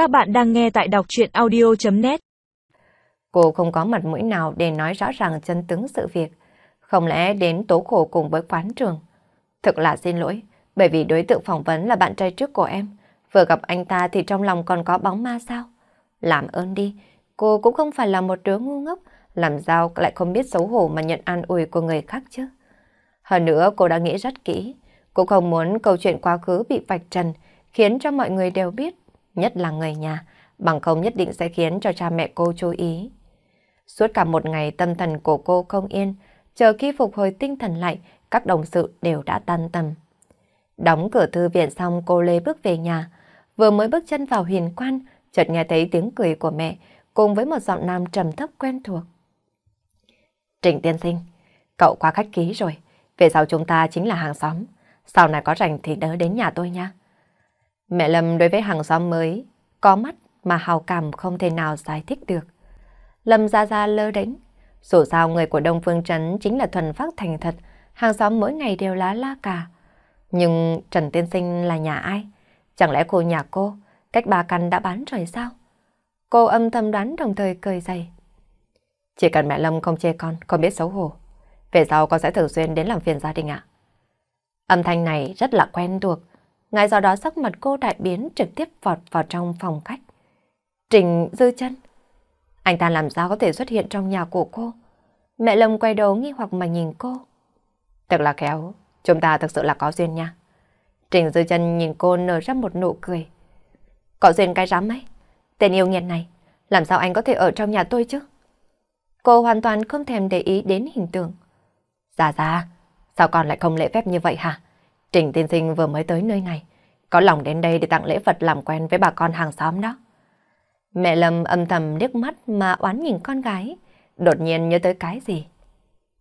Các bạn đang nghe tại đọc chuyện audio.net Cô không có mặt mũi nào để nói rõ ràng chân tướng sự việc. Không lẽ đến tố khổ cùng với quán trường? Thực là xin lỗi, bởi vì đối tượng phỏng vấn là bạn trai trước của em. Vừa gặp anh ta thì trong lòng còn có bóng ma sao? Làm ơn đi, cô cũng không phải là một đứa ngu ngốc, làm sao lại không biết xấu hổ mà nhận an ủi của người khác chứ? Hơn nữa cô đã nghĩ rất kỹ, cô không muốn câu chuyện quá khứ bị vạch trần, khiến cho mọi người đều biết, nhất là người nhà, bằng không nhất định sẽ khiến cho cha mẹ cô chú ý. Suốt cả một ngày tâm thần của cô không yên, chờ khi phục hồi tinh thần lại, các đồng sự đều đã tan tầm. Đóng cửa thư viện xong cô Lê bước về nhà, vừa mới bước chân vào huyền quan, chợt nghe thấy tiếng cười của mẹ, cùng với một giọng nam trầm thấp quen thuộc. Trịnh tiên sinh, cậu quá khách ký rồi, về sau chúng ta chính là hàng xóm, sau này có rảnh thì đỡ đến nhà tôi nha. Mẹ Lâm đối với hàng xóm mới, có mắt mà hào cảm không thể nào giải thích được. Lâm ra ra lơ đánh, dù sao người của Đông Phương Trấn chính là thuần phát thành thật, hàng xóm mỗi ngày đều lá la cả. Nhưng Trần Tiên Sinh là nhà ai? Chẳng lẽ cô nhà cô, cách bà căn đã bán rồi sao? Cô âm thầm đoán đồng thời cười dày. Chỉ cần mẹ Lâm không chê con, con biết xấu hổ. Về sau con sẽ thường xuyên đến làm phiền gia đình ạ. Âm thanh này rất là quen thuộc. Ngay sau đó sắc mặt cô đại biến trực tiếp vọt vào trong phòng khách. Trình dư chân. Anh ta làm sao có thể xuất hiện trong nhà của cô? Mẹ Lâm quay đầu nghi hoặc mà nhìn cô. Thật là khéo, chúng ta thực sự là có duyên nha. Trình dư chân nhìn cô nở ra một nụ cười. Có duyên cái rắm ấy. Tên yêu nghiệt này, làm sao anh có thể ở trong nhà tôi chứ? Cô hoàn toàn không thèm để ý đến hình tượng. Dạ dạ, sao còn lại không lễ phép như vậy hả? Trình tiên sinh vừa mới tới nơi này, có lòng đến đây để tặng lễ vật làm quen với bà con hàng xóm đó. Mẹ Lâm âm thầm liếc mắt mà oán nhìn con gái, đột nhiên nhớ tới cái gì.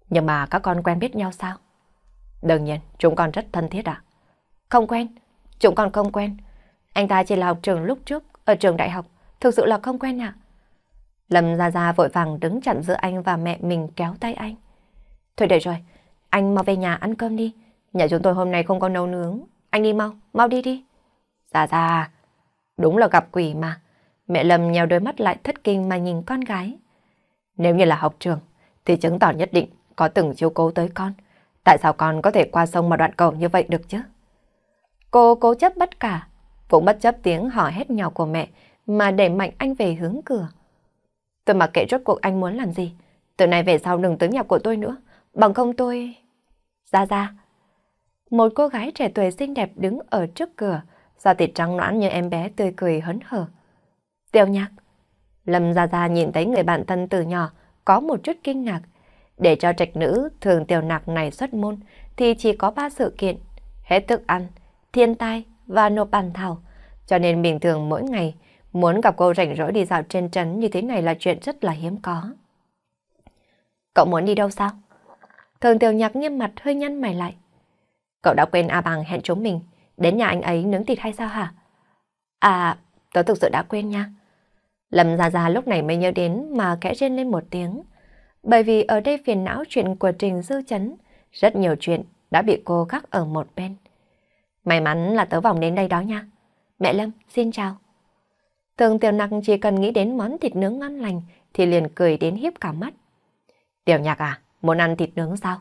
Nhưng mà các con quen biết nhau sao? Đương nhiên, chúng con rất thân thiết ạ. Không quen, chúng con không quen. Anh ta chỉ là học trường lúc trước, ở trường đại học, thực sự là không quen ạ. Lâm Gia Gia vội vàng đứng chặn giữa anh và mẹ mình kéo tay anh. Thôi để rồi, anh mau về nhà ăn cơm đi. Nhà chúng tôi hôm nay không có nấu nướng. Anh đi mau, mau đi đi. Dạ dạ, đúng là gặp quỷ mà. Mẹ Lâm nhèo đôi mắt lại thất kinh mà nhìn con gái. Nếu như là học trường, thì chứng tỏ nhất định có từng chiếu cố tới con. Tại sao con có thể qua sông mà đoạn cầu như vậy được chứ? Cô cố chấp bất cả, cũng bất chấp tiếng hò hét nhỏ của mẹ mà đẩy mạnh anh về hướng cửa. Tôi mặc kệ rốt cuộc anh muốn làm gì. Từ nay về sau đừng tới nhà của tôi nữa. Bằng không tôi... Ra ra. Một cô gái trẻ tuổi xinh đẹp đứng ở trước cửa, da thịt trắng nõn như em bé tươi cười hớn hở. Tiêu nhạc. Lâm Gia Gia nhìn thấy người bạn thân từ nhỏ có một chút kinh ngạc. Để cho trạch nữ thường tiểu nạc này xuất môn thì chỉ có ba sự kiện. Hết thức ăn, thiên tai và nộp bàn thảo. Cho nên bình thường mỗi ngày muốn gặp cô rảnh rỗi đi dạo trên trấn như thế này là chuyện rất là hiếm có. Cậu muốn đi đâu sao? Thường tiểu nhạc nghiêm mặt hơi nhăn mày lại. Cậu đã quên A Bằng hẹn chúng mình đến nhà anh ấy nướng thịt hay sao hả? À, tớ thực sự đã quên nha. Lâm Gia Gia lúc này mới nhớ đến mà kẽ rên lên một tiếng. Bởi vì ở đây phiền não chuyện của Trình Dư Chấn, rất nhiều chuyện đã bị cô gác ở một bên. May mắn là tớ vòng đến đây đó nha. Mẹ Lâm, xin chào. Thường tiểu nặc chỉ cần nghĩ đến món thịt nướng ngon lành thì liền cười đến hiếp cả mắt. Tiểu nhạc à, muốn ăn thịt nướng sao?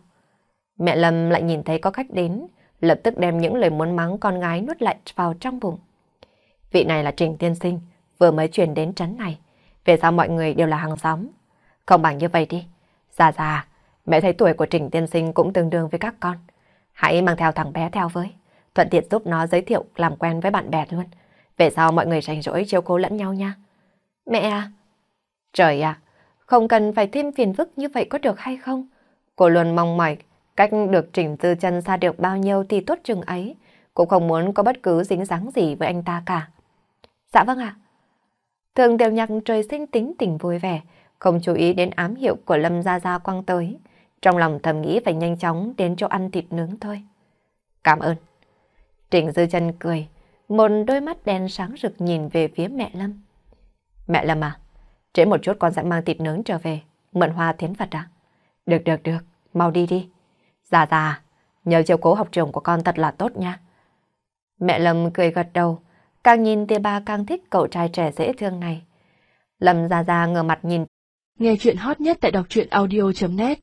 Mẹ Lâm lại nhìn thấy có khách đến, lập tức đem những lời muốn mắng con gái nuốt lại vào trong bụng. Vị này là Trình Tiên Sinh, vừa mới chuyển đến trấn này. Về sao mọi người đều là hàng xóm? Không bằng như vậy đi. Già già, mẹ thấy tuổi của Trình Tiên Sinh cũng tương đương với các con. Hãy mang theo thằng bé theo với. Thuận tiện giúp nó giới thiệu làm quen với bạn bè luôn. Về sau mọi người rảnh rỗi chiếu cố lẫn nhau nha. Mẹ à! Trời ạ! không cần phải thêm phiền phức như vậy có được hay không? Cô luôn mong mỏi cách được Trình Tư chân xa được bao nhiêu thì tốt chừng ấy. Cũng không muốn có bất cứ dính dáng gì với anh ta cả. Dạ vâng ạ. Thường tiểu nhạc trời sinh tính tình vui vẻ, không chú ý đến ám hiệu của Lâm Gia Gia quăng tới. Trong lòng thầm nghĩ phải nhanh chóng đến chỗ ăn thịt nướng thôi. Cảm ơn. Trình Dư chân cười, một đôi mắt đen sáng rực nhìn về phía mẹ Lâm. Mẹ Lâm à, trễ một chút con sẽ mang thịt nướng trở về, mượn hoa thiến Phật à? Được được được, mau đi đi. Già già, nhờ chiều cố học trường của con thật là tốt nha. Mẹ Lâm cười gật đầu, càng nhìn tia ba càng thích cậu trai trẻ dễ thương này. Lâm già già ngờ mặt nhìn. Nghe chuyện hot nhất tại đọc truyện audio.net